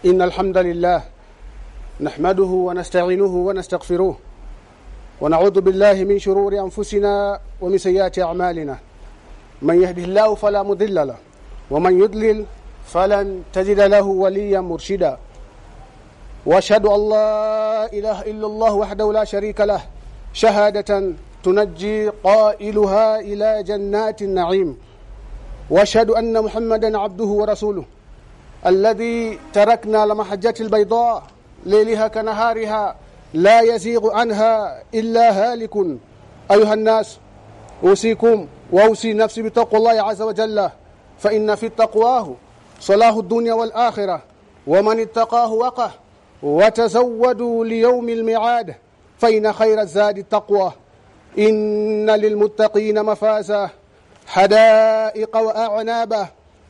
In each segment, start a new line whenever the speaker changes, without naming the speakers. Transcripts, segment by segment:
إن الحمد لله نحمده ونستعينه ونستغفره ونعوذ بالله من شرور أنفسنا ومن سيئات أعمالنا. من يهده الله فلا مضل له ومن يضلل فلن تجد له وليا مرشدا. وأشهد أن لا إله إلا الله وحده لا شريك له شهادة تنجي قائلها إلى جنات النعيم. وأشهد أن محمدا عبده ورسوله. الذي تركنا لمحجة البيضاء ليلها كنهارها لا يزيغ عنها إلا هالك. أيها الناس أوصيكم وأوصي نفسي بتقوى الله عز وجل. فإن في تقواه صلاح الدنيا والآخرة ومن اتقاه وقه وتزودوا ليوم الميعاد. فإن خير الزاد التقوى. إن للمتقين مفازا حدائق وأعنابا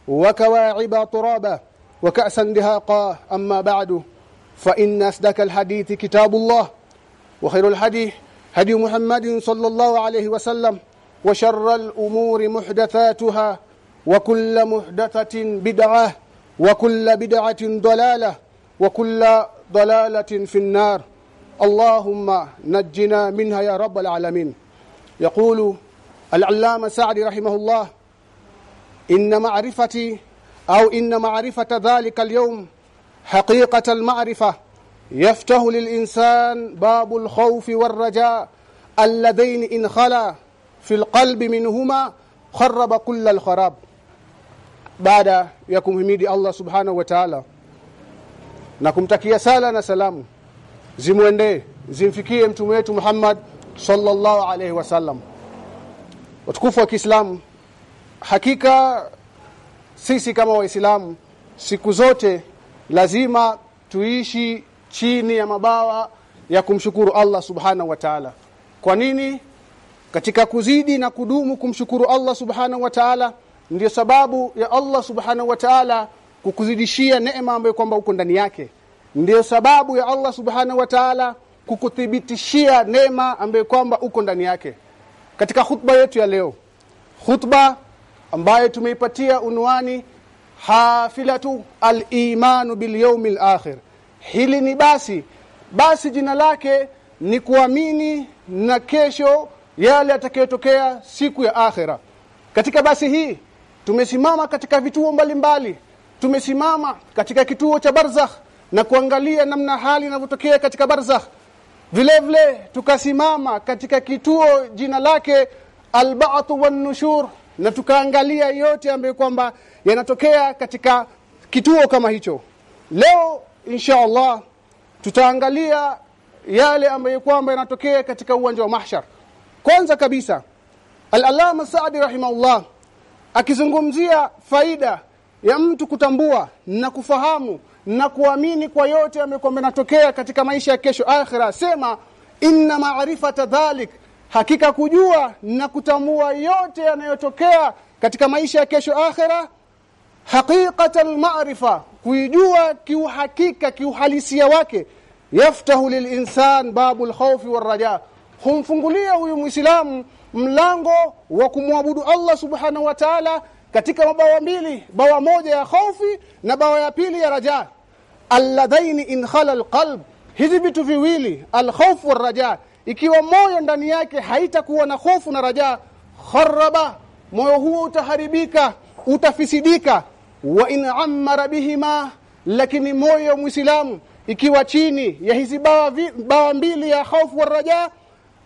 وكواعب ترابا. وكأسا دهاقا أما بعد فإن أصدق الحديث كتاب الله وخير الحديث هدي محمد صلى الله عليه وسلم وشر الأمور محدثاتها وكل محدثة بدعة وكل بدعة ضلالة وكل ضلالة في النار. اللهم نجنا منها يا رب العالمين. يقول العلامة سعدي رحمه الله إن معرفتي أو إن معرفة ذلك اليوم حقيقة المعرفة يفتح للإنسان باب الخوف والرجاء اللذين إن خلا في القلب منهما خرب كل الخراب baada ya kumhimidi Allah subhanahu wa ta'ala na kumtakia sala na salamu zimwendee zimfikie mtume wetu Muhammad sallallahu alaihi wasallam watukufu wa Kiislamu hakika sisi kama waislamu siku zote lazima tuishi chini ya mabawa ya kumshukuru Allah subhanahu wa ta'ala. Kwa nini? Katika kuzidi na kudumu kumshukuru Allah subhanahu wa ta'ala ndio sababu ya Allah subhanahu wa ta'ala kukuzidishia neema ambayo kwamba uko ndani yake. Ndio sababu ya Allah subhanahu wa ta'ala kukuthibitishia neema ambayo kwamba uko ndani yake. Katika khutba yetu ya leo khutba ambayo tumeipatia unwani hafilatu al-imanu bil yawmil akhir hili ni basi. Basi jina lake ni kuamini na kesho yale atakayotokea siku ya akhira. Katika basi hii tumesimama katika vituo mbalimbali. Tumesimama katika kituo cha barzakh na kuangalia namna hali inavyotokea katika barzakh. Vile vile tukasimama katika kituo jina lake alba'atu wan nushur na tukaangalia yote ambayo kwamba yanatokea katika kituo kama hicho. Leo insha Allah tutaangalia yale ambayo kwamba yanatokea katika uwanja wa mahshar. Kwanza kabisa al-allama Saadi rahimahullah akizungumzia faida ya mtu kutambua na kufahamu na kuamini kwa yote ambayo yanatokea katika maisha ya kesho akhira sema inna ma'rifata dhalik hakika kujua na kutambua yote yanayotokea katika maisha ya kesho akhira haqiqatal ma'rifa kuijua kiuhakika kiuhalisia wake yaftahu lilinsan babul khawfi warraja humfungulia huyu muislamu mlango wa kumwabudu Allah subhanahu wa ta'ala katika mabawa mbili bawa moja ya khaufi na bawa ya pili ya raja. Alladhaini in khala alqalb hizi vitu viwili alkhawf warraja ikiwa moyo ndani yake haitakuwa na hofu na raja kharaba moyo huo utaharibika utafisidika. Wa in ammara bihima lakini moyo muislamu ikiwa chini ya hizi bawa, vi, bawa mbili ya hofu wa raja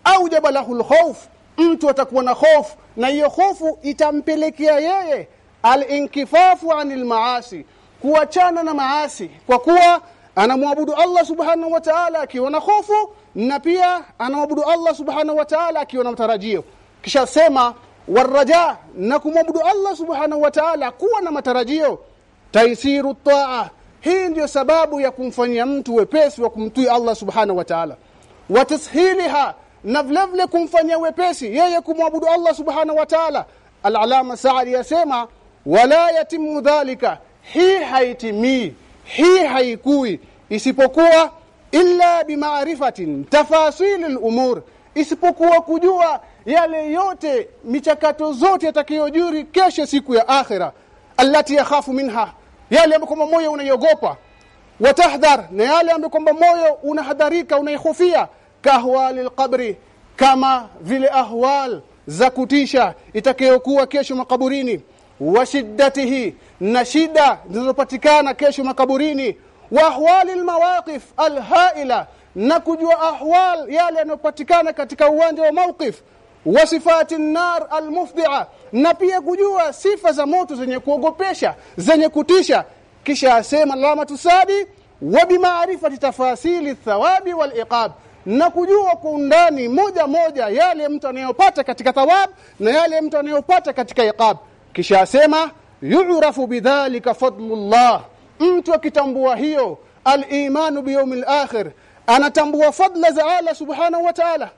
au jabalahul khauf mtu atakuwa na hofu na hiyo hofu itampelekea yeye alinkifafu anil maasi kuachana na maasi. Kwa kuwa anamwabudu Allah subhanahu wa ta'ala akiwa na hofu na pia anamwabudu Allah subhanahu wa ta'ala akiwa na matarajio. Kisha sema waraja na kumwabudu Allah subhanahu wa ta'ala kuwa na matarajio. Taisiru taa. Hii ndiyo sababu ya kumfanyia mtu wepesi wa kumtii Allah subhanahu wa ta'ala. Wa tashiliha na vile vile kumfanyia wepesi yeye kumwabudu Allah subhanahu wa ta'ala. Al-alama yasema wala yatimu dhalika. Hii haitimii. Hii haikui. Isipokuwa illa bimaarifatin tafasili al-umur isipokuwa kujua yale yote michakato zote yatakayojuri kesho siku ya akhira allati yakhafu minha yale ambayo moyo unaiogopa watahdhar na yale ambayo kwamba moyo unahadharika unaihofia kahwali alqabri kama vile ahwal za kutisha itakayokuwa kesho makaburini washiddatihi na shida zinazopatikana kesho makaburini wa ahwali almawaqif alhaila na kujua ahwal yale yanayopatikana katika uwanja wa mawqif. Wa sifati nar almufdi'a na pia kujua sifa za moto zenye kuogopesha zenye kutisha. Kisha asema alama tusadi wa bimaarifati tafasili thawabi wal iqab na kujua kwa undani moja moja yale mtu anayopata katika thawab na yale mtu anayopata katika iqab. Kisha asema yu'rafu bidhalika fadlullah mtu akitambua hiyo al-imanu biyawmil akhir anatambua fadla za Allah subhanahu wa ta'ala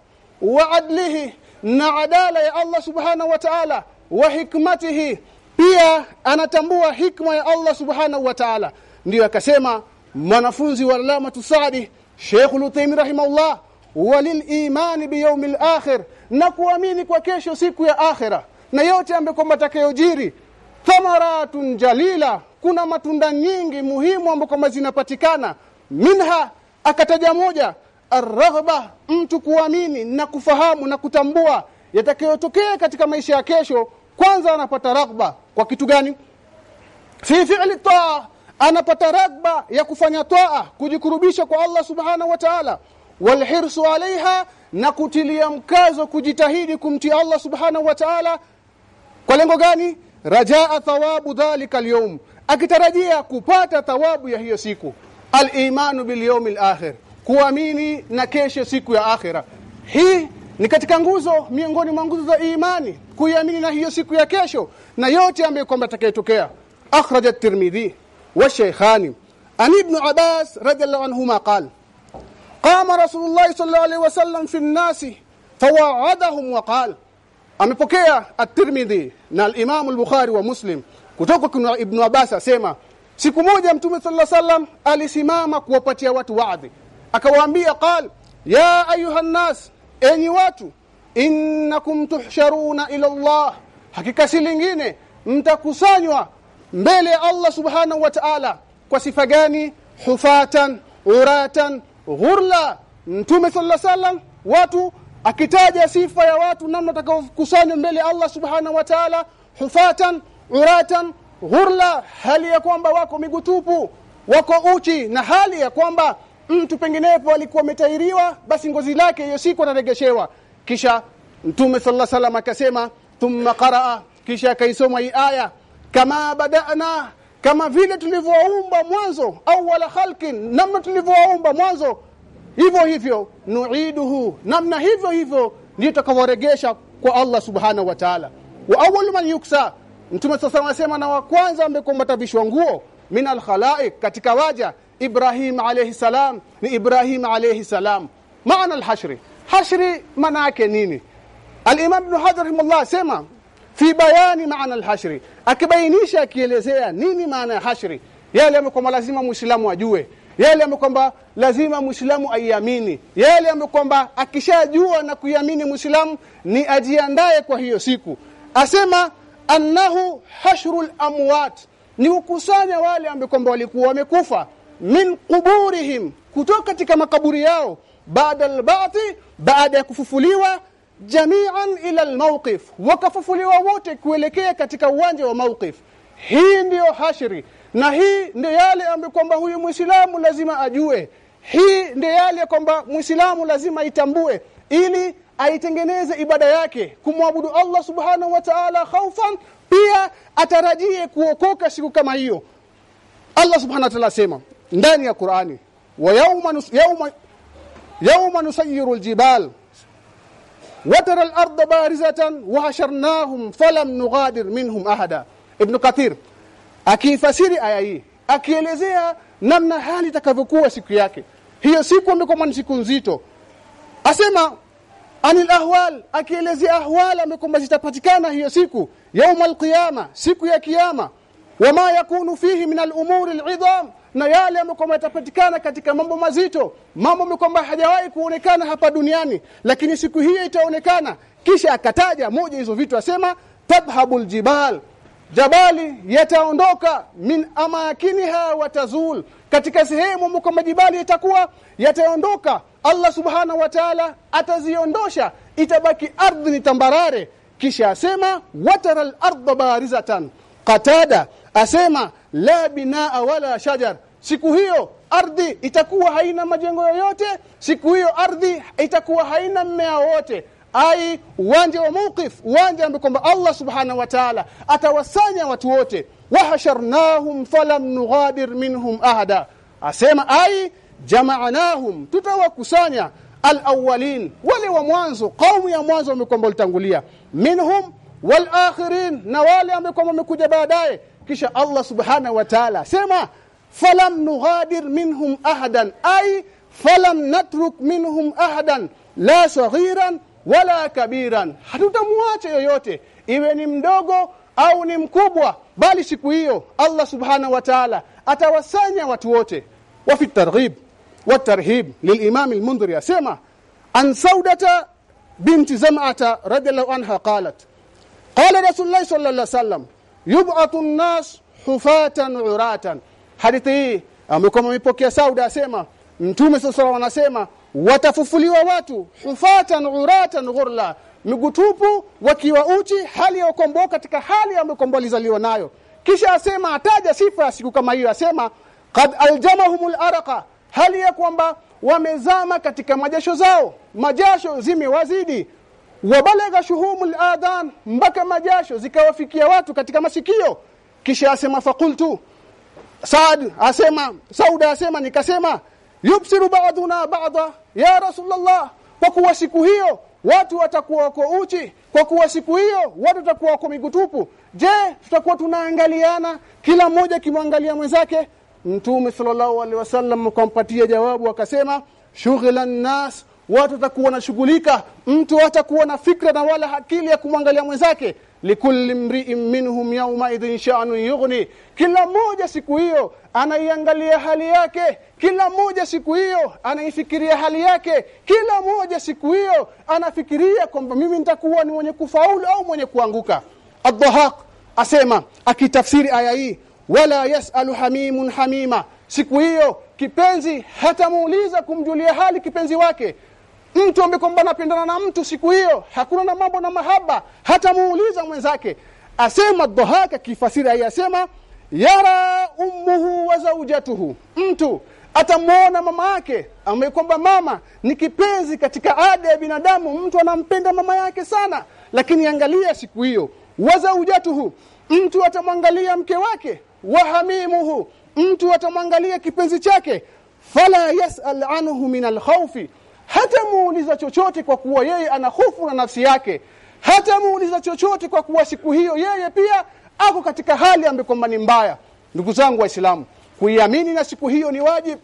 wa adlihi na adala ya Allah subhanahu wa ta'ala wa hikmatihi. Pia anatambua hikma ya Allah subhanahu wa ta'ala. Ndio akasema mwanafunzi wa alama tusadi Sheikh Luthaimi rahimahullah walil imani biyawmil akhir na kuamini kwa kesho siku ya akhira. Na yote ambayo kwamba atakayojiri thamaratun jalila. Kuna matunda nyingi muhimu ambayo kwamba zinapatikana. Minha akataja moja arghba mtu kuamini na kufahamu na kutambua yatakayotokea katika maisha ya kesho. Kwanza anapata raghba. Kwa kitu gani? Fi fi'li taa. Anapata raghba ya kufanya taa kujikurubisha kwa Allah subhanahu wa ta'ala. Walhirsu alaiha na kutilia mkazo kujitahidi kumtii Allah subhanahu wa ta'ala. Kwa lengo gani rajaa thawabu dhalika alyawm akitarajia kupata thawabu ya hiyo siku. Al-imanu bil yawmil akhir kuamini na kesho siku ya akhira. Hii ni katika nguzo miongoni mwa nguzo za imani kuamini na hiyo siku ya kesho na yote ambayo kwamba atakayotokea. Akhraja at-tirmidhi wa shaykhani. An ibn abbas radhiyallahu anhuma qala qama rasulullah sallallahu alayhi wasallam fi an-nas fawa'adahum wa qala amepokea at-Tirmidhi na al-Imam al-Bukhari wa Muslim kutoka kwa Ibn Abbas asema siku moja mtume sallallahu sallam alisimama kuwapatia watu waadhi. Akawaambia qal ya ayuhan nas enyi watu innakum tuhsharuna ila Allah. Hakika si lingine mtakusanywa mbele ya Allah subhanahu wa ta'ala. Kwa sifa gani? Hufatan uratan ghurla. Mtume sallallahu sallam watu akitaja sifa ya watu namna watakaokusanywa mbele Allah subhanahu wa ta'ala hufatan uratan ghurla hali ya kwamba wako migutupu wako uchi na hali ya kwamba mtu penginepo alikuwa ametairiwa basi ngozi lake hiyo siku anaregeshewa kisha mtume sallallahu alaihi akasema thumma qaraa kisha akaisoma hii aya kama badana kama vile tulivyoumba mwanzo au wala khalqin namna tulivyoumba mwanzo hivyo hivyo nuiduhu. Namna hivyo hivyo ndio tutakaworegesha kwa Allah subhanahu wa ta'ala. Wa awwal man yuksa. Mtume sasa anasema na wa kwanza ambekombatavishwa nguo min alkhalaiq katika waja Ibrahim alayhi salam ni Ibrahim alayhi salam. Maana al hashri maana yake nini? Al-imam ibn hajar rahimahullah sema fi bayani maana al-hashri akibainisha akielezea nini maana ya hashri yale ambayo lazima muislamu ajue yale ambayo kwamba lazima muislamu aiamini. Yale ambayo kwamba akishajua na kuiamini muislamu ni ajiandae kwa hiyo siku. Asema annahu hashrul amwat. Ni ukusanya wale ambao kwamba walikuwa wamekufa. Min quburihim. Kutoka katika makaburi yao. Baada albati, baada ya kufufuliwa jami'an ila al-mawqif. Wakafufuliwa wote kuelekea katika uwanja wa mawqif. Hii ndiyo hashri na hii ndio yale ambayo kwamba huyu Muislamu lazima ajue. Hii ndio yale kwamba Muislamu lazima itambue ili aitengeneze ibada yake kumwabudu Allah subhanahu wa ta'ala khaufan pia atarajie kuokoka siku kama hiyo. Allah subhanahu wa ta'ala sema ndani ya Qur'ani wa yawma yawma yawma nusayyiru aljibal watara al-ardha barizatan wa hasharnahum falam nughadir minhum ahada. Ibn kathir akiifasiri aya hii akielezea namna hali itakavyokuwa siku yake. Hiyo siku amekuwa ni siku nzito. Asema anil ahwal akielezea ahwal amekuwa zitapatikana hiyo siku yaumul qiyama siku ya kiyama. Wama yakunu fihi min al-umuri al-idham na yale ambayo yatapatikana katika mambo mazito mambo ambayo hajawahi kuonekana hapa duniani. Lakini siku hiyo itaonekana. Kisha akataja moja hizo vitu asema tabhabul jibal jabali yataondoka min amakiniha watazul katika sehemu muko majibali itakuwa yataondoka. Allah subhanahu wa ta'ala ataziondosha itabaki ardhi ni tambarare. Kisha asema watara al-ardha barizatan. Qatada asema la binaa wala shajar. Siku hiyo ardhi itakuwa haina majengo yoyote siku hiyo ardhi itakuwa haina mmea wote ai uwanja wa mawqif uwanja ambao kwamba Allah subhanahu wa ta'ala atawasanya watu wote. Wahasharnahum falam nughadir minhum ahada. Asema ai jama'nahum tutawakusanya alawwalin wale wa mwanzo kaumu ya mwanzo wamekwamba litangulia minhum walakhirin na wale ambao wamekuja baadaye. Kisha Allah subhanahu wa ta'ala sema falam nughadir minhum ahadan. Ay falam natruk minhum ahadan la saghiran wala kabiran. Hatutamwacha yoyote iwe ni mdogo au ni mkubwa bali siku hiyo Allah subhanahu wa ta'ala atawasanya watu wote. Wa fi targhib wa tarhib lilimam al-mundhiri yasema an saudata binti zam'ata radhiyallahu anha qalat qala rasulullah sallallahu alaihi wasallam yub'athu an-nas hufatan uratan. Hadithi hii mipokea Sauda asema Mtume sallallahu anasema watafufuliwa watu hufatan uratan ghurla migutupu wakiwa uchi hali ya ukomboa katika hali ambayo komboa alizaliwa nayo. Kisha asema ataja sifa ya siku kama hiyo asema qad aljamahumul araqa hali ya kwamba wamezama katika majasho zao majasho zimewazidi. Wabalagha shuhumul adhan mpaka majasho zikawafikia watu katika masikio. Kisha asema fakultu Saad asema Sauda asema nikasema yubsiru ba'duna ba'da ya Rasulullah kwa kuwa siku hiyo watu watakuwa wako uchi kwa kuwa siku hiyo watu watakuwa wako migutupu je tutakuwa tunaangaliana kila mmoja kimwangalia mwenzake? Mtume sallallahu alaihi wasallam akampatia jawabu akasema shughlan nas watu watakuwa wanashughulika mtu hatakuwa na fikra na wala akili ya kumwangalia mwenzake likulli mri'in minhum yawma idhin sha'nun yughni. Kila mmoja siku hiyo anaiangalia hali yake. Kila mmoja siku hiyo anaifikiria hali yake. Kila mmoja siku hiyo anafikiria kwamba mimi nitakuwa ni mwenye kufaulu au mwenye kuanguka. Adhahaq asema akitafsiri aya hii wala yasalu hamimun hamima. Siku hiyo kipenzi hatamuuliza kumjulia hali kipenzi wake mtu ambaye kwamba anapendana na mtu siku hiyo hakuna na mambo na mahaba. Hata muuliza mwenzake asema dhahaka kifasiri ayasema yara ummuhu wa zawjatuhu mtu atamuona mama yake ambaye kwamba mama ni kipenzi katika ada ya binadamu. Mtu anampenda mama yake sana lakini angalia siku hiyo wa zaujatuhu. Mtu atamwangalia mke wake wa hamimuhu. Mtu atamwangalia kipenzi chake fala yasal anhu min alkhawfi hata muuliza chochote kwa kuwa yeye ana hofu na nafsi yake. Hata muuliza chochote kwa kuwa siku hiyo yeye pia ako katika hali ambayo kwamba ni mbaya. Ndugu zangu waislamu kuiamini na siku hiyo ni wajibu.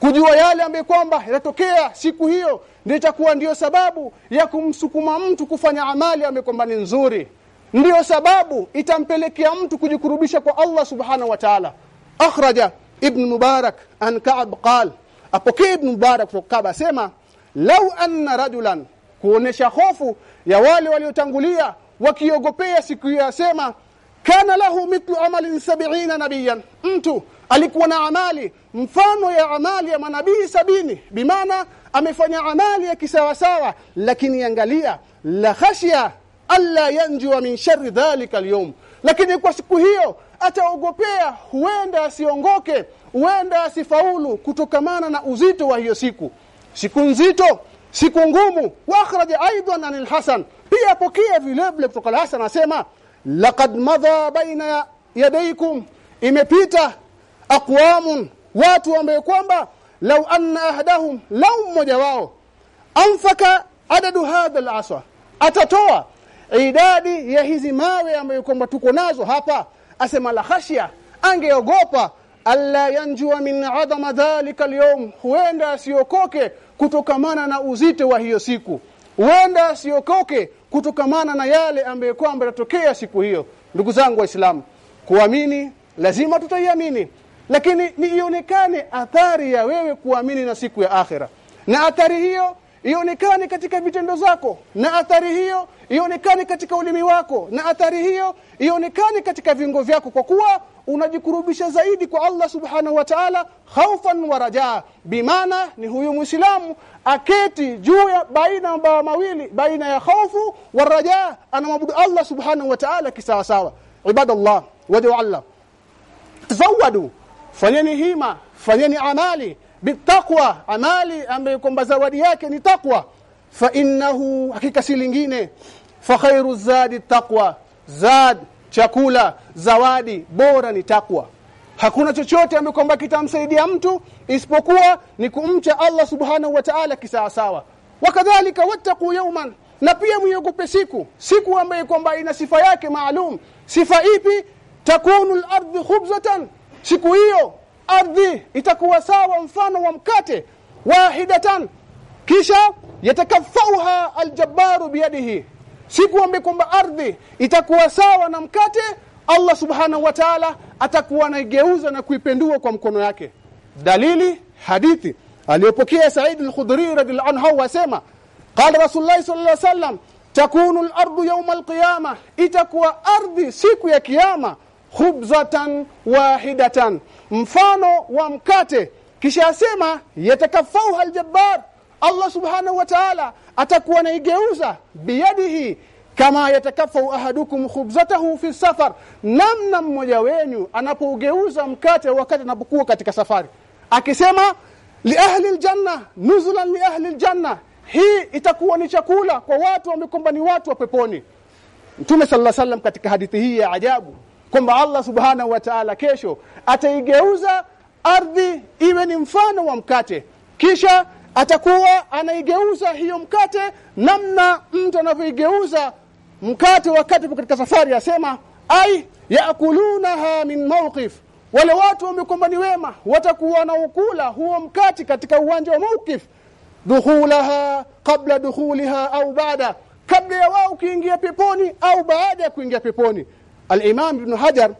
Kujua yale ambayo kwamba yatokea siku hiyo ndio itakuwa ndio sababu ya kumsukuma mtu kufanya amali ambayo kwamba ni nzuri. Ndiyo sababu itampelekea mtu kujikurubisha kwa Allah subhanahu wa ta'ala. Akhraja ibn mubarak an ka'b qal. Apokee ibn mubarak kutoka Ka'b asema lau anna rajulan kuonesha hofu ya wale waliotangulia wakiogopea siku hiyo asema kana lahu mithlu amalin sabiina nabiyan mtu alikuwa na amali mfano ya amali ya manabii sabini. Bimaana amefanya amali ya kisawasawa lakini angalia la khashya alla yanjua min sharri dhalika alyawm. Lakini kwa siku hiyo ataogopea huenda asiongoke huenda asifaulu kutokamana na uzito wa hiyo siku siku nzito siku ngumu. Wa akhraja aidan anil hasan. Pia pokea vile vile kutoka hasan anasema laqad madha baina yadaykum. Imepita aqwamun watu ambao kwamba law anna ahdahum law mmoja wao anfaka adadu hadha al-aswa. Atatoa idadi ya hizi mawe ambayo kwamba tuko nazo hapa. Asema la khashia angeogopa alla yanjua min adama dhalika alyawm huenda asiokoke kutokamana na uzito wa hiyo siku. Huenda asiokoke kutokamana na yale ambayo kwamba yatatokea siku hiyo. Ndugu zangu waislamu kuamini lazima tutaiamini lakini ni ionekane athari ya wewe kuamini na siku ya akhira na athari hiyo ionekane katika vitendo zako na athari hiyo ionekane katika ulimi wako na athari hiyo ionekane katika viungo vyako kwa kuwa unajikurubisha zaidi kwa Allah subhanahu wa ta'ala khaufan wa rajaa. Bimaana ni huyu muislamu aketi juu ya baina ya mawili baina ya khaufu wa rajaa anamwabudu Allah subhanahu wa ta'ala kisawa sawa. Ibadallah Allah. Tazawadu fanyeni hima fanyeni amali. Bitaqwa amali ambayo kwamba zawadi yake ni taqwa. Fa innahu hakika si lingine. Fa khairu zadi taqwa. Zad chakula zawadi bora ni takwa. Hakuna chochote ambacho kwamba kitamsaidia mtu isipokuwa ni kumcha Allah subhanahu wa ta'ala kisawasawa. Wakadhalika wattaqu yawman na pia mwiogope siku. Siku ambayo kwamba ina sifa yake maalum. Sifa ipi? Takunu al-ardhu khubzatan. Siku hiyo ardhi itakuwa sawa mfano wa mkate wahidatan. Kisha yatakafauha aljabbaru biyadihi siku ambayo kwamba ardhi itakuwa sawa na mkate Allah subhanahu wa ta'ala atakuwa anaigeuza na kuipendua kwa mkono yake. Dalili hadithi. Aliyopokea Said al-Khudri radhiallahu anhu wasema qala Rasulullah sallallahu alaihi wasallam takunu al-ardu yawm al-qiyamah itakuwa ardhi siku ya kiyama khubzatan wahidatan. Mfano wa mkate kisha asema yatakafauha aljabbar Allah subhanahu wa ta'ala atakuwa naigeuza biyadihi kama yatakafau ahadukum khubzatahu fi safar namna mmoja wenu anapougeuza mkate wakati anapokuwa katika safari. Akisema li ahli aljanna nuzulan li ahli aljanna hii itakuwa ni chakula kwa watu ni watu wa peponi. Mtume sallallahu wasallam katika hadithi hii ya ajabu kwamba Allah subhanahu wa ta'ala kesho ataigeuza ardhi iwe ni mfano wa mkate. Kisha atakuwa anaigeuza hiyo mkate namna mtu anavyoigeuza mkate wakati katika safari asema ai yakulunaha min mawqif. Wale watu wamekomba ni wema watakuwa na ukula huo mkate katika uwanja wa mawqif dukhulaha qabla dukhuliha au baada kabla ya wao kuingia peponi au baada ya kuingia peponi. al-Imam Ibn Hajar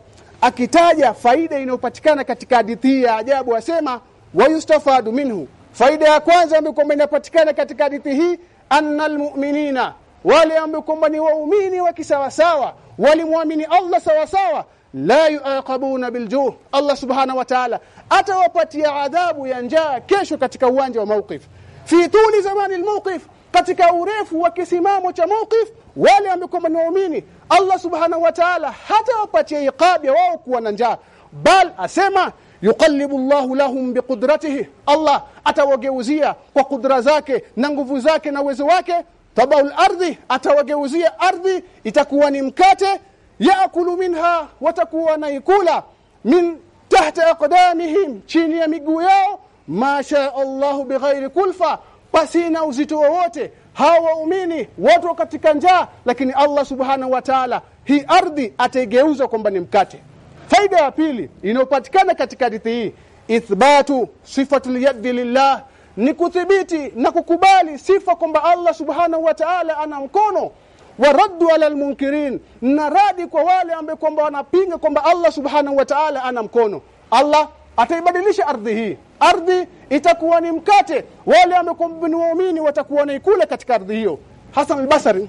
akitaja faida inayopatikana katika hadithi ya ajabu asema wayustafadu minhu faida ya kwanza ambayo kwamba inapatikana katika hadithi hii annal mu'minina wale ambao kwamba ni waumini wa kisawasawa walimwamini Allah sawasawa la yuaqabuna biljuh Allah subhanahu wa ta'ala atawapatia adhabu ya njaa kesho katika uwanja wa mawqif. Fi tuli zamani almawqif katika urefu wa kisimamo cha mawqif wale ambao kwamba ni waumini Allah subhanahu wa ta'ala hatawapatia iqab ya wao kuwa na njaa. Bal asema yuqallibu Allahu lahum biqudratihi. Allah atawageuzia kwa kudra zake na nguvu zake na uwezo wake. Tabaul ardhi atawageuzia ardhi itakuwa ni mkate. Yaakulu minha watakuwa naikula min tahta aqdamihim chini ya miguu yao. Masha Allah bighairi kulfa pasina uzito wowote. Hawaumini watu katika njaa lakini Allah subhanahu wa ta'ala hii ardhi ataigeuza kwamba ni mkate faida ya pili inayopatikana katika hadithi hii ithbatu sifatul yadi lillah ni kuthibiti na kukubali sifa kwamba Allah subhanahu wa ta'ala ana mkono waraddu ala almunkirin na radi kwa wale ambao kwamba wanapinga kwamba Allah subhanahu wa ta'ala ana mkono. Allah ataibadilisha ardhi hii. Ardhi itakuwa ni mkate wale ambao ni waumini watakuwa naikula katika ardhi hiyo. Hasan al-Basri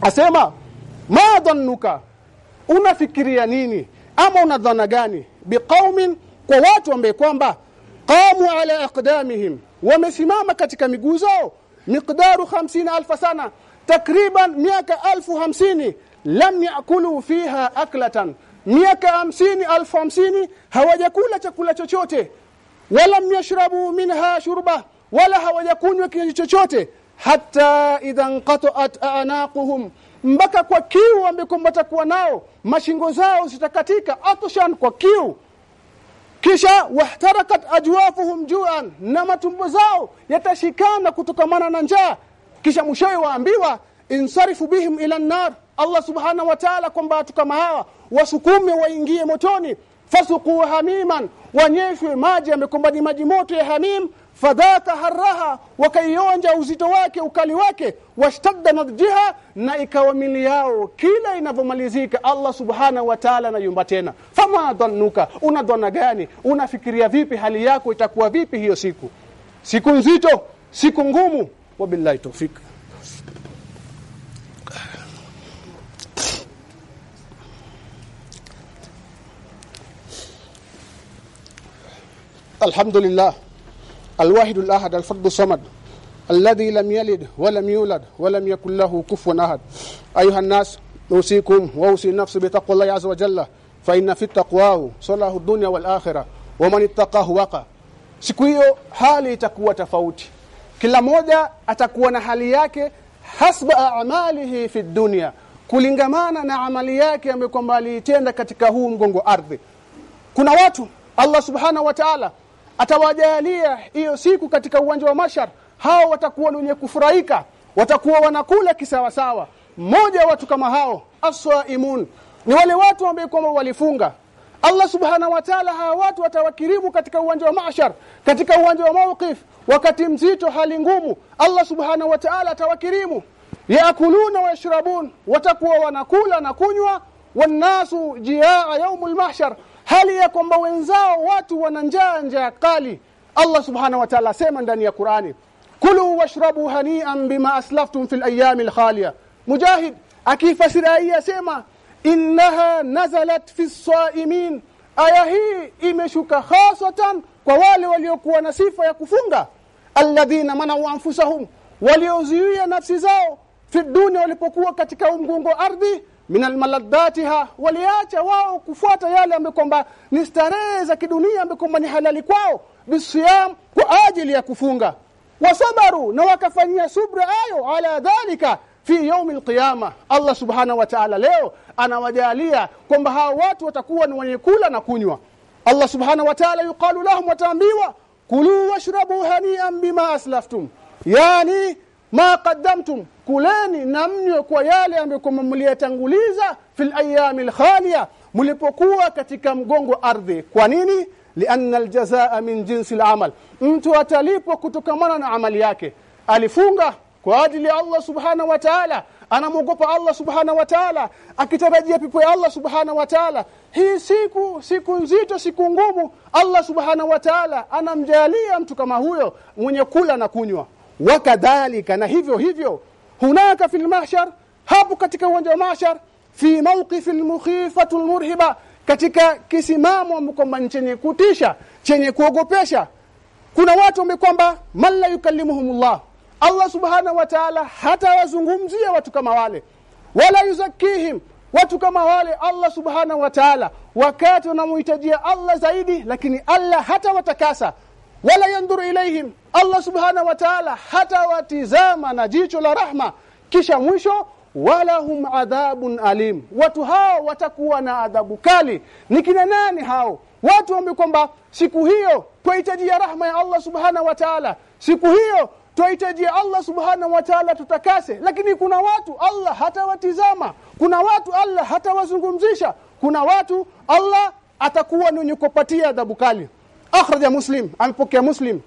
asema ma dhannuka? Unafikiria nini ama unadhana gani? Biqaumin kwa watu ambao kwamba qamu ala aqdamihim wamesimama katika miguu zao. Miqdaru 50000 sana takriban miaka alfu hamsini lam yakulu fiha aklatan. Miaka hamsini alfu hamsini hawajakula chakula chochote. Wala yashrabu minha shurba wala hawajakunywa kinywaji chochote. Hata idha qata'at anaquhum mpaka kwa kiu ambako mtakuwa nao mashingo zao zitakatika atushan kwa kiu. Kisha wahtarakat ajwafuhum juan na matumbo zao yatashikana kutokamana na njaa. Kisha mwishowe waambiwa insarifu bihim ila nar Allah subhanahu wa ta'ala kwamba watu kama hawa wasukume waingie motoni. Fasuqu hamiman wanyeshwe maji amekombani maji moto ya hamim fadata haraha wakaionja uzito wake ukali wake washtadda madjiha na ikawa mili yao kila inavyomalizika Allah subhanahu wa ta'ala anayumba tena. Fama dhannuka unadhana gani? Unafikiria vipi hali yako itakuwa vipi hiyo siku? Siku nzito siku ngumu. Wabillahi tawfik. Alhamdulillah. الواحد الأحد الفرد الصمد الذي لم يلد ولم يولد ولم يكن له كفوا أحد أيها الناس أوصيكم وأوصي نفسي بتقوى الله عز وجل فإن في التقوى صلاح الدنيا والآخرة ومن اتقاه وقى siku hiyo hali itakuwa tofauti kila mmoja atakuwa na hali yake hasba amalihi fi dunya kulingamana na amali yake ambayo kwamba aliitenda katika huu mgongo ardhi kuna watu Allah subhanahu wa ta'ala atawajalia hiyo siku katika uwanja wa mashar. Hao watakuwa wenye kufurahika. Watakuwa wanakula kisawasawa. Mmoja watu kama hao aswaimun ni wale watu ambao kwamba walifunga. Allah subhanahu wa ta'ala hawa watu watawakirimu katika uwanja wa mashar katika uwanja wa mawqif. Wakati mzito hali ngumu. Allah subhanahu wa ta'ala atawakirimu. Yakuluna wa yashrabun watakuwa wanakula na kunywa. Wanasu jiaa yaumul mahshar hali ya kwamba wenzao watu wana njaa njaa kali. Allah subhanahu wa ta'ala sema ndani ya Qur'ani kulu washrabu hani'an bima aslaftum fil ayami al-khaliya. Mujahid akifasira hii asema innaha nazalat fi saimin. Aya hii imeshuka hasatan kwa wale waliokuwa na sifa ya kufunga. Alladhina manau anfusahum waliozuia nafsi zao fi dunia walipokuwa katika mgongo ardhi min waliacha wao kufuata yale ambayo kwamba ni starehe za kidunia ambayo kwamba ni halali kwao bisiyam kwa ajili ya kufunga. Wasabaru na wakafanyia subra ayo ala dhalika fi yaumi alqiyama. Allah subhanahu wa ta'ala leo anawajalia kwamba hawa watu watakuwa ni wenye kula na kunywa. Allah subhanahu wa ta'ala yuqalu lahum wataambiwa kulu washrabu hani'an bima aslaftum. Yani ma qaddamtum kuleni na mnywe kwa yale ambayo mliyatanguliza fil ayami khaliya mlipokuwa katika mgongo ardhi. Kwa nini? Lianna aljazaa min jinsi alamal mtu atalipwa kutokamana na amali yake. Alifunga kwa ajili ya Allah subhana wa ta'ala anamwogopa Allah subhana wa ta'ala akitarajia pepo ya Allah subhana wa ta'ala. Hii siku siku nzito siku ngumu Allah subhana wa ta'ala anamjalia mtu kama huyo mwenye kula na kunywa wakadhalika na hivyo hivyo. Hunaka fil mahshar hapo katika uwanja wa mahshar fi mawqif al-mukhifatu al-murhiba katika kisimamo ambako chenye kutisha chenye kuogopesha. Kuna watu ambao kwamba man la yukallimuhumullah Allah subhanahu wa ta'ala hata wazungumzia watu kama wale. Wala yuzakihim watu kama wale Allah subhanahu wa ta'ala wakati wanamuhitajia Allah zaidi lakini Allah hata watakasa wala yanduru ilaihim Allah subhanahu wa ta'ala hata watizama na jicho la rahma. Kisha mwisho wala hum adhabun alim. Watu hao watakuwa na adhabu kali. Ni kina nani hao? Watu ambao kwamba siku hiyo tuhitajia rahma ya Allah subhanahu wa ta'ala. Siku hiyo twahitaji Allah subhanahu wa ta'ala tutakase. Lakini kuna watu Allah hatawatizama. Kuna watu Allah hatawazungumzisha. Kuna watu Allah atakuwa ni kupatia adhabu kali akhraja muslim amepokea muslim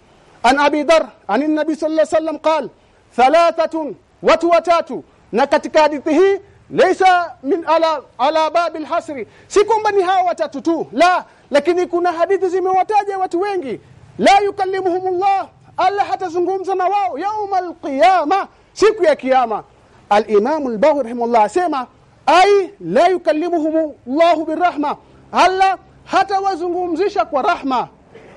an abi dar an nabi sallallahu alayhi wasallam qala thalathatun watu watatu na katika hadithi hii laysa min ala ala babil hasri si kwamba ni hawa watatu tu la lakini kuna hadithi zimewataja watu wengi la yukallimuhumullah Allah hatazungumza na wao yauma alqiyama siku ya kiyama al-Imam al-Bawi rahimahullah asema ai la yukallimuhumullah birahma Allah hatawazungumzisha kwa rahma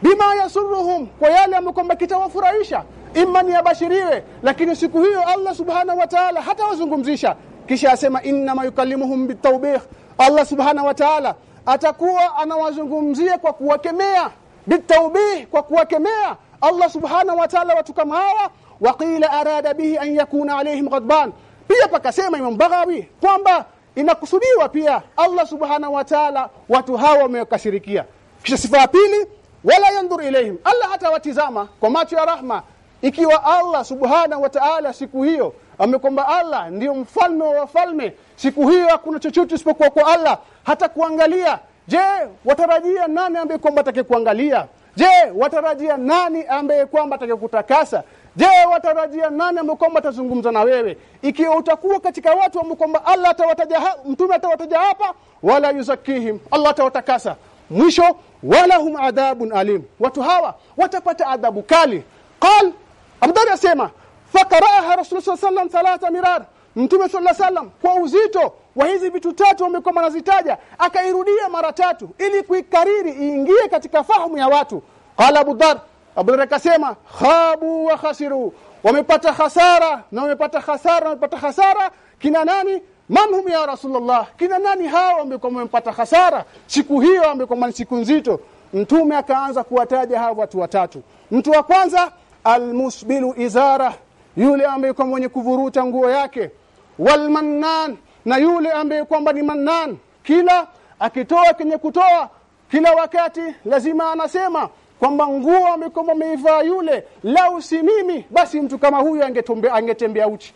bima yasurruhum kwa yale ambayo kwamba kitawafurahisha. Imma ni abashiriwe lakini siku hiyo Allah subhanahu wa ta'ala hatawazungumzisha. Kisha asema inna yukallimuhum bitawbih. Allah subhanahu wa ta'ala atakuwa anawazungumzia kwa kuwakemea. Bitawbih kwa kuwakemea. Allah subhanahu wa ta'ala watu kama hawa waqila arada bihi an yakuna alaihim ghadban. Pia pakasema Imam Baghawi kwamba inakusudiwa pia Allah subhanahu wa ta'ala watu hawa wamekashirikia kisha sifa ya pili wala yandhur ilaihim Allah hata watizama kwa macho ya rahma. Ikiwa Allah subhana wa ta'ala siku hiyo amekwamba Allah ndiyo mfalme wa wafalme siku hiyo hakuna chochote isipokuwa kwa Allah. Hata kuangalia je watarajia nani ambaye kwamba atakayekuangalia? Je watarajia nani ambaye kwamba atakayekutakasa? Je watarajia nani ambaye kwamba atazungumza na wewe? Ikiwa utakuwa katika watu ambao kwamba Allah atawataja mtume atawataja hapa wala yuzakihim Allah atawatakasa mwisho walahum adhabun alim. Watu hawa watapata adhabu kali. Qal abdar asema fakaraha rasul sallam salata mirar. Mtume sallallahu sallam kwa uzito wa hizi vitu tatu amekuwa anazitaja akairudia mara tatu ili kuikariri iingie katika fahamu ya watu. Qala abdar abdar akasema khabu wa khasiru. Wamepata hasara na wamepata hasara wamepata hasara kina nani manhum ya rasulullah. Kina nani hao ambao wamepata hasara? Siku hiyo ambao siku nzito mtume akaanza kuwataja hao watu watatu. Mtu wa kwanza almusbilu izara yule ambaye mwenye kuvuruta nguo yake. Walmannan na yule ambaye kwamba ni mannan. Kila akitoa kenye kutoa kila wakati lazima anasema kwamba nguo amekoma ameivaa yule lau si mimi basi mtu kama huyu angetembea angetembea uchi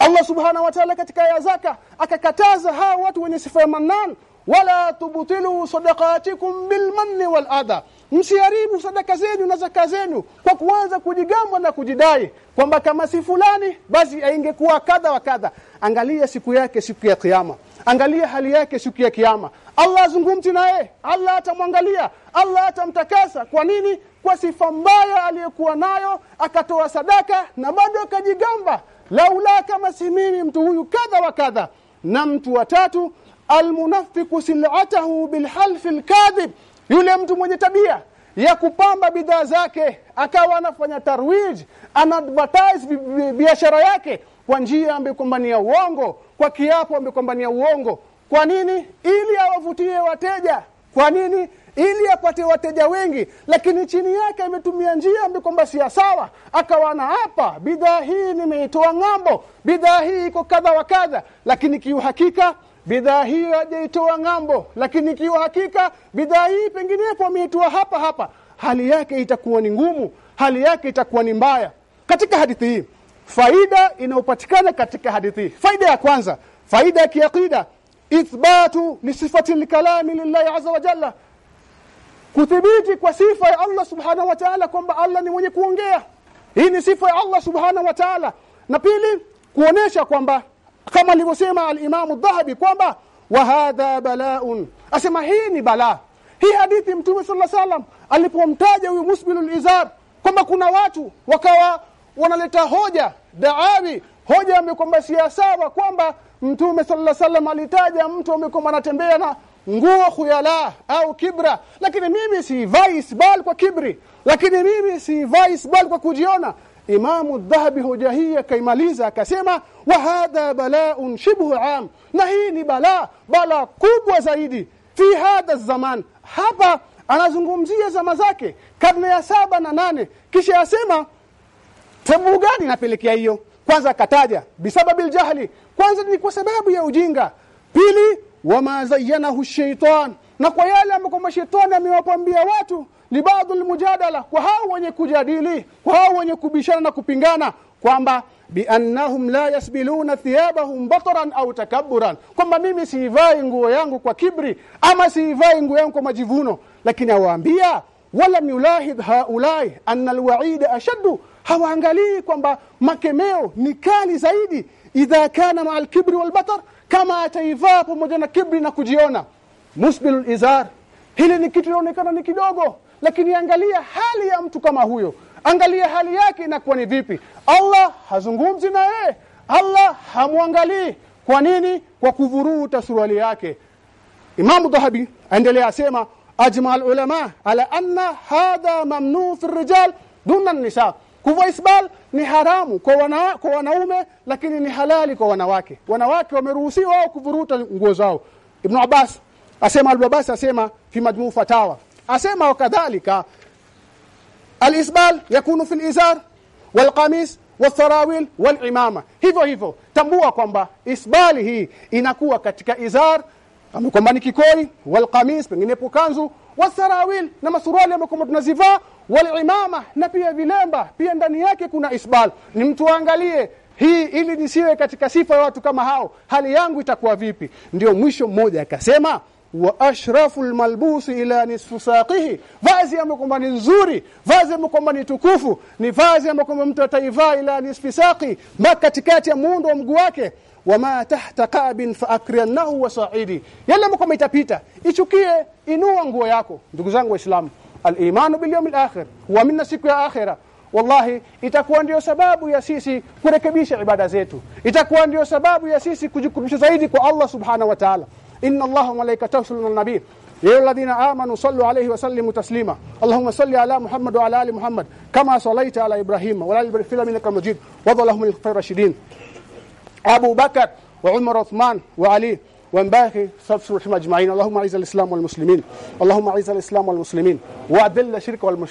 Allah subhanahu wa ta'ala katika aya zaka akakataza hawa watu wenye sifa ya manan wala tubtilu sadaqatikum bilmanni wal adha. Msiharibu sadaka zenu na zaka zenu kwa kuanza kujigamba na kujidai kwamba kama si fulani basi aingekuwa kadha wa kadha. Angalia siku yake siku ya kiyama. Angalia hali yake siku ya kiyama. Allah azungumzi naye Allah atamwangalia Allah atamtakasa. Kwa nini? Kwa sifa mbaya aliyokuwa nayo akatoa sadaka na bado akajigamba laula kama simini mtu huyu kadha wa kadha. Na mtu wa tatu almunafiku sil'atahu bilhalf alkadhib. Yule mtu mwenye tabia ya kupamba bidhaa zake akawa anafanya tarwij ana advertise biashara yake kwa njia ambayo kwamba ni ya uongo kwa kiapo ambayo kwamba ni ya uongo. Kwa nini? Ili awavutie wateja. Kwa nini ili apate wateja wengi lakini chini yake ametumia njia ambayo kwamba si sawa. Akawa na hapa bidhaa hii nimeitoa ng'ambo bidhaa hii iko kadha wa kadha lakini kiuhakika bidhaa hii hajaitoa ng'ambo lakini kiuhakika bidhaa hii penginepo ameitoa hapa hapa. Hali yake itakuwa ni ngumu hali yake itakuwa ni mbaya. Katika hadithi hii faida inayopatikana katika hadithi hii faida ya kwanza faida ya kiakida ithbatu li sifati likalami lillahi azza wa jalla kuthibiti kwa sifa ya Allah subhanahu wa ta'ala kwamba Allah ni mwenye kuongea. Hii ni sifa ya Allah subhanahu wa ta'ala. Na pili kuonesha kwamba kama alivyosema al-Imam dhahabi kwamba wa hadha bala'un. Asema hii ni balaa hii hadithi mtume sallallahu alaihi wasallam alipomtaja huyu musbilul izar kwamba kuna watu wakawa wanaleta hoja daawi hoja amekwamba si sawa kwamba mtume sallallahu alaihi wasallam alitaja mtu amekwamba anatembea na nguo khuyala au kibra. Lakini mimi si vice bal kwa kibri. Lakini mimi si vice bal kwa kujiona. Imamu dhahabi hoja hii akaimaliza akasema wa hadha bala'un shibhu am na hii ni balaa bala kubwa zaidi. Fi hadha zaman. Hapa anazungumzia zama zake karne ya saba na nane. Kisha yasema sababu gani napelekea hiyo? Kwanza akataja bisababil jahli. Kwanza ni kwa sababu ya ujinga. Pili wama zayyanahu shaitan na kwa yale ambayo shetani amewapambia watu libadhu almujadala kwa hao wenye kujadili kwa hao wenye kubishana na kupingana kwamba biannahum la yasbiluna thiyabahum bataran au takabburan. Kwamba mimi siivai nguo yangu kwa kibri ama siivai nguo yangu kwa majivuno. Lakini awaambia wala yulahid haulai anna alwa'id ashaddu. Hawaangalii kwamba makemeo ni kali zaidi idha kana ma alkibri walbatar kama ataivaa pamoja na kibri na kujiona. Musbilul izar hili ni kitu inaonekana ni kidogo lakini angalia hali ya mtu kama huyo. Angalia hali yake inakuwa ni vipi. Allah hazungumzi na yeye. Allah hamwangalii kwa nini? Kwa kuvuruta suruali yake. Imam Dhahabi aendelea asema ajma ulama ala anna hadha mamnu fi rijal duna nisa kuvaa isbal ni haramu kwa, wana, kwa wanaume lakini ni halali kwa wanawake. Wanawake wameruhusiwa wao kuvuruta nguo zao. Ibn Abbas asema al-Abbas asema fi majmu fatawa. Asema wakadhalika al-isbal yakunu fi al-izar wal-qamis wasarawil wal-imama hivyo hivyo tambua kwamba isbali hii inakuwa katika izar kwamba kikoi wal-qamis pengine kanzu wasarawil na masuruali ambayo tunazivaa walimama na pia vilemba pia ndani yake kuna isbal. Ni mtu angalie hii ili nisiwe katika sifa ya watu kama hao hali yangu itakuwa vipi? Ndio mwisho mmoja akasema wa ashrafu almalbusi ila nisfu saqihi. Vazi ambayo kwamba ni nzuri vazi ambayo kwamba ni tukufu ni vazi ambayo kwamba mtu ataivaa ila nisfi saqi mpaka katikati ya muundo wa mguu wake. Wama tahta qabin fa akrinahu wa sa'idi. Yale ambayo itapita ichukie inua nguo yako. Ndugu zangu waislamu al-imanu bil yawmil akhir wa minna siku ya akhira wallahi itakuwa ndio sababu ya sisi kurekebisha ibada zetu itakuwa ndio sababu ya sisi kujikurubisha zaidi kwa Allah subhanahu wa ta'ala inna Allah wa malaikatahu yusalluna ala nabii يا أيها الذين آمنوا صلوا عليه وسلموا تسليما اللهم صل على محمد وعلى آل محمد كما صليت على إبراهيم وعلى آل إبراهيم إنك مجيد وضع لهم الخير الراشدين أبو بكر وعمر وعثمان وعلي صف الرحمة أجمعين اللهم أعز الإسلام والمسلمين. اللهم أعز الإسلام والمسلمين. وأذل الشرك والمشركين.